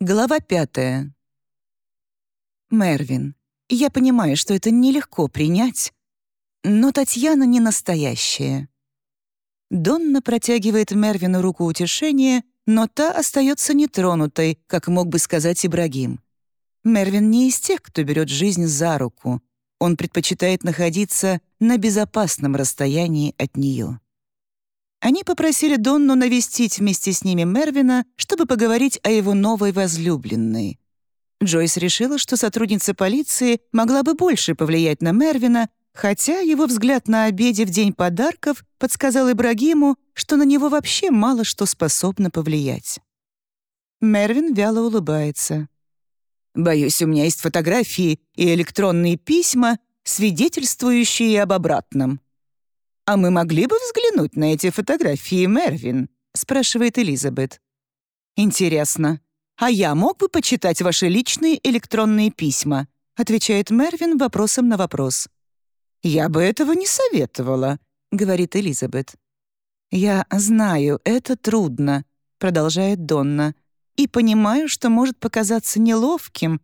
Глава пятая. Мервин, я понимаю, что это нелегко принять, но Татьяна не настоящая. Донна протягивает Мервину руку утешения, но та остается нетронутой, как мог бы сказать Ибрагим. Мервин не из тех, кто берет жизнь за руку. Он предпочитает находиться на безопасном расстоянии от нее. Они попросили Донну навестить вместе с ними Мервина, чтобы поговорить о его новой возлюбленной. Джойс решила, что сотрудница полиции могла бы больше повлиять на Мервина, хотя его взгляд на обеде в день подарков подсказал Ибрагиму, что на него вообще мало что способно повлиять. Мервин вяло улыбается. «Боюсь, у меня есть фотографии и электронные письма, свидетельствующие об обратном», «А мы могли бы взглянуть на эти фотографии, Мервин?» — спрашивает Элизабет. «Интересно, а я мог бы почитать ваши личные электронные письма?» — отвечает Мервин вопросом на вопрос. «Я бы этого не советовала», — говорит Элизабет. «Я знаю, это трудно», — продолжает Донна, «и понимаю, что может показаться неловким».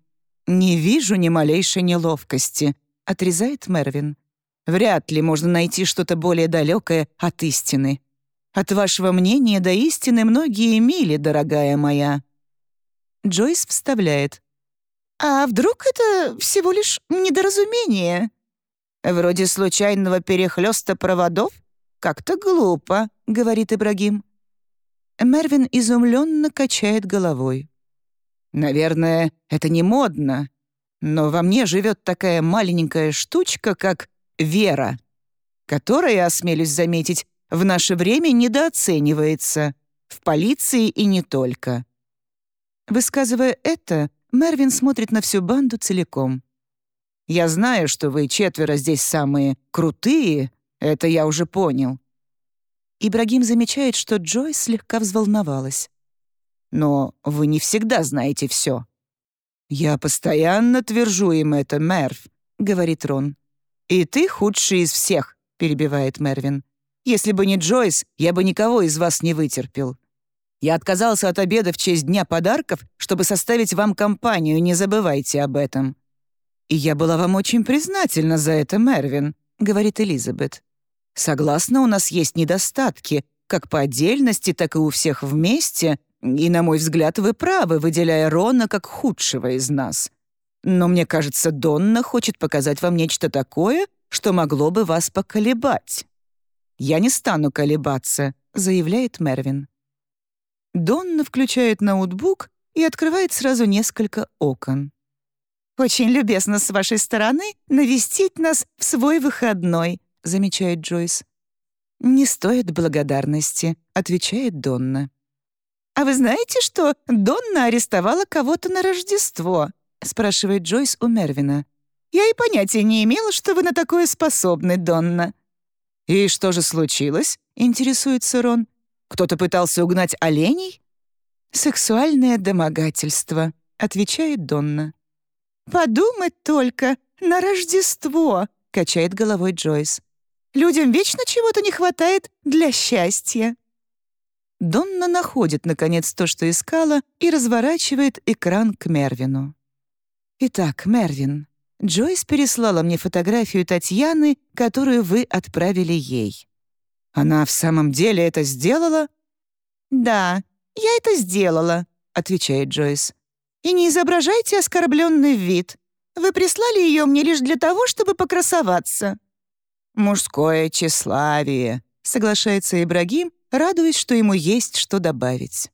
«Не вижу ни малейшей неловкости», — отрезает Мервин. Вряд ли можно найти что-то более далекое от истины. От вашего мнения до истины многие мили, дорогая моя». Джойс вставляет. «А вдруг это всего лишь недоразумение? Вроде случайного перехлёста проводов? Как-то глупо», — говорит Ибрагим. Мервин изумленно качает головой. «Наверное, это не модно, но во мне живет такая маленькая штучка, как вера, которая, осмелюсь заметить, в наше время недооценивается, в полиции и не только. Высказывая это, Мервин смотрит на всю банду целиком. «Я знаю, что вы четверо здесь самые крутые, это я уже понял». Ибрагим замечает, что Джой слегка взволновалась. «Но вы не всегда знаете все». «Я постоянно твержу им это, Мерв», — говорит Рон. «И ты худший из всех», — перебивает Мервин. «Если бы не Джойс, я бы никого из вас не вытерпел. Я отказался от обеда в честь Дня подарков, чтобы составить вам компанию, не забывайте об этом». «И я была вам очень признательна за это, Мервин», — говорит Элизабет. «Согласна, у нас есть недостатки, как по отдельности, так и у всех вместе, и, на мой взгляд, вы правы, выделяя Рона как худшего из нас. Но мне кажется, Донна хочет показать вам нечто такое, что могло бы вас поколебать». «Я не стану колебаться», — заявляет Мервин. Донна включает ноутбук и открывает сразу несколько окон. «Очень любезно с вашей стороны навестить нас в свой выходной», — замечает Джойс. «Не стоит благодарности», — отвечает Донна. «А вы знаете, что Донна арестовала кого-то на Рождество?» — спрашивает Джойс у Мервина. «Я и понятия не имела, что вы на такое способны, Донна». «И что же случилось?» — интересуется Рон. «Кто-то пытался угнать оленей?» «Сексуальное домогательство», — отвечает Донна. «Подумать только, на Рождество!» — качает головой Джойс. «Людям вечно чего-то не хватает для счастья». Донна находит, наконец, то, что искала, и разворачивает экран к Мервину. Итак, Мервин, Джойс переслала мне фотографию Татьяны, которую вы отправили ей. Она в самом деле это сделала? Да, я это сделала, отвечает Джойс. И не изображайте оскорбленный вид. Вы прислали ее мне лишь для того, чтобы покрасоваться. Мужское тщеславие, соглашается Ибрагим, радуясь, что ему есть что добавить.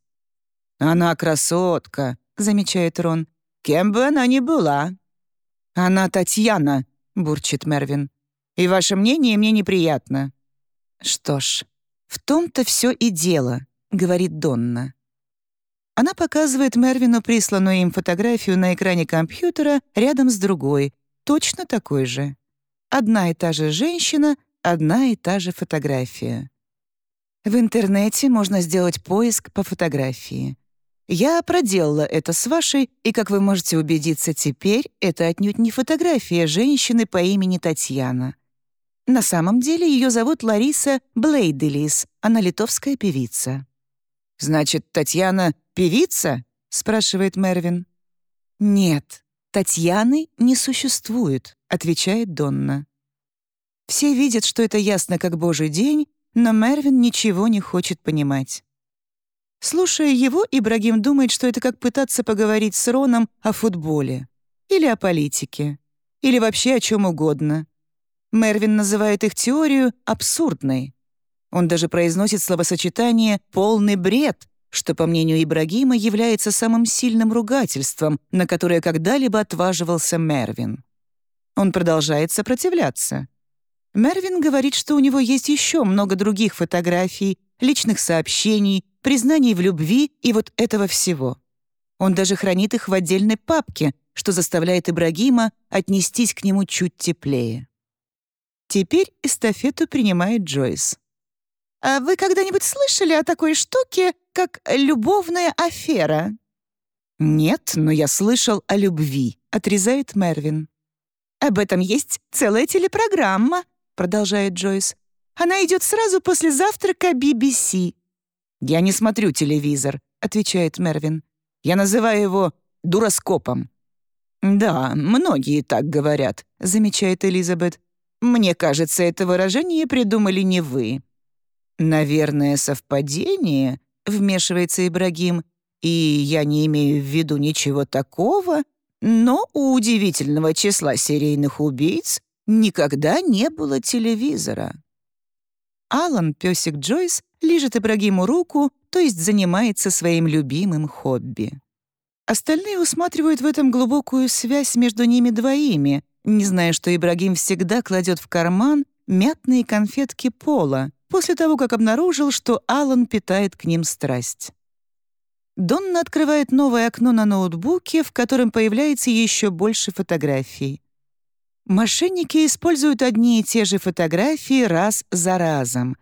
Она красотка, замечает Рон. Кем бы она ни была». «Она Татьяна», — бурчит Мервин. «И ваше мнение мне неприятно». «Что ж, в том-то все и дело», — говорит Донна. Она показывает Мервину присланную им фотографию на экране компьютера рядом с другой, точно такой же. Одна и та же женщина, одна и та же фотография. В интернете можно сделать поиск по фотографии. Я проделала это с вашей, и, как вы можете убедиться теперь, это отнюдь не фотография женщины по имени Татьяна. На самом деле ее зовут Лариса Блейделис, она литовская певица. «Значит, Татьяна — певица?» — спрашивает Мервин. «Нет, Татьяны не существует», — отвечает Донна. Все видят, что это ясно как божий день, но Мервин ничего не хочет понимать. Слушая его, Ибрагим думает, что это как пытаться поговорить с Роном о футболе или о политике, или вообще о чем угодно. Мервин называет их теорию абсурдной. Он даже произносит словосочетание «полный бред», что, по мнению Ибрагима, является самым сильным ругательством, на которое когда-либо отваживался Мервин. Он продолжает сопротивляться. Мервин говорит, что у него есть еще много других фотографий, личных сообщений, признаний в любви и вот этого всего. Он даже хранит их в отдельной папке, что заставляет Ибрагима отнестись к нему чуть теплее. Теперь эстафету принимает Джойс. «А вы когда-нибудь слышали о такой штуке, как любовная афера?» «Нет, но я слышал о любви», — отрезает Мервин. «Об этом есть целая телепрограмма», — продолжает Джойс. «Она идет сразу после завтрака BBC». «Я не смотрю телевизор», — отвечает Мервин. «Я называю его дуроскопом». «Да, многие так говорят», — замечает Элизабет. «Мне кажется, это выражение придумали не вы». «Наверное, совпадение», — вмешивается Ибрагим, «и я не имею в виду ничего такого, но у удивительного числа серийных убийц никогда не было телевизора». Алан, песик Джойс, лижет Ибрагиму руку, то есть занимается своим любимым хобби. Остальные усматривают в этом глубокую связь между ними двоими, не зная, что Ибрагим всегда кладет в карман мятные конфетки Пола, после того, как обнаружил, что Алан питает к ним страсть. Донна открывает новое окно на ноутбуке, в котором появляется еще больше фотографий. Мошенники используют одни и те же фотографии раз за разом.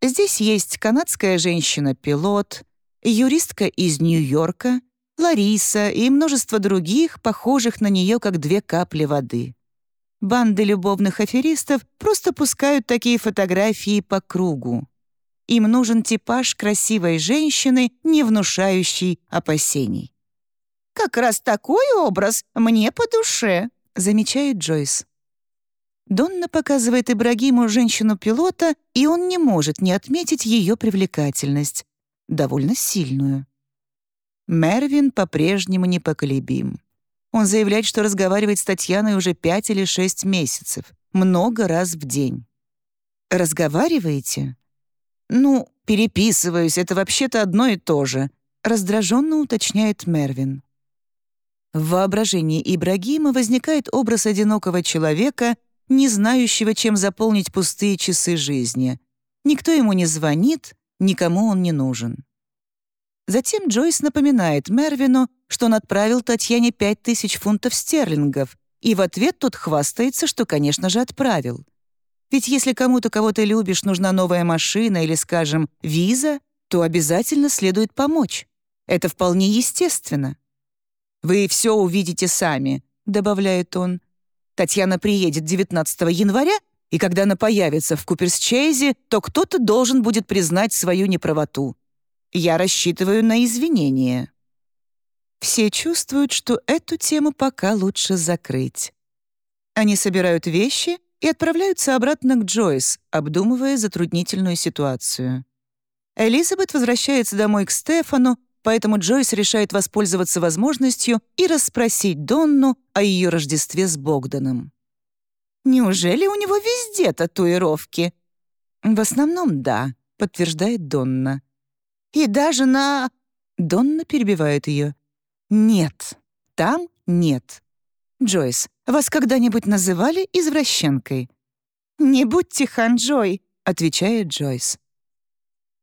Здесь есть канадская женщина-пилот, юристка из Нью-Йорка, Лариса и множество других, похожих на нее как две капли воды. Банды любовных аферистов просто пускают такие фотографии по кругу. Им нужен типаж красивой женщины, не внушающий опасений. «Как раз такой образ мне по душе», — замечает Джойс. Донна показывает Ибрагиму женщину-пилота, и он не может не отметить ее привлекательность, довольно сильную. Мервин по-прежнему непоколебим. Он заявляет, что разговаривает с Татьяной уже пять или шесть месяцев, много раз в день. «Разговариваете?» «Ну, переписываюсь, это вообще-то одно и то же», раздраженно уточняет Мервин. В воображении Ибрагима возникает образ одинокого человека, не знающего, чем заполнить пустые часы жизни. Никто ему не звонит, никому он не нужен. Затем Джойс напоминает Мервину, что он отправил Татьяне пять тысяч фунтов стерлингов, и в ответ тот хвастается, что, конечно же, отправил. Ведь если кому-то, кого ты любишь, нужна новая машина или, скажем, виза, то обязательно следует помочь. Это вполне естественно. «Вы все увидите сами», — добавляет он. «Татьяна приедет 19 января, и когда она появится в Куперсчейзе, то кто-то должен будет признать свою неправоту. Я рассчитываю на извинения». Все чувствуют, что эту тему пока лучше закрыть. Они собирают вещи и отправляются обратно к Джойс, обдумывая затруднительную ситуацию. Элизабет возвращается домой к Стефану, поэтому Джойс решает воспользоваться возможностью и расспросить Донну о ее Рождестве с Богданом. «Неужели у него везде татуировки?» «В основном, да», — подтверждает Донна. «И даже на...» Донна перебивает ее. «Нет, там нет. Джойс, вас когда-нибудь называли извращенкой?» «Не будьте ханжой», — отвечает Джойс.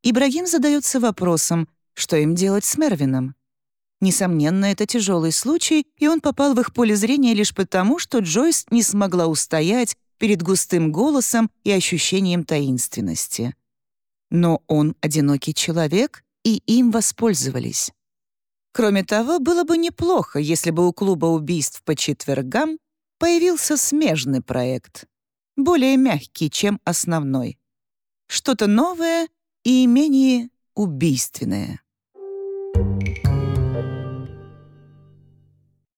Ибрагим задается вопросом, что им делать с Мервином. Несомненно, это тяжелый случай, и он попал в их поле зрения лишь потому, что Джойс не смогла устоять перед густым голосом и ощущением таинственности. Но он одинокий человек, и им воспользовались. Кроме того, было бы неплохо, если бы у клуба убийств по четвергам появился смежный проект, более мягкий, чем основной. Что-то новое и менее убийственное. Thank you.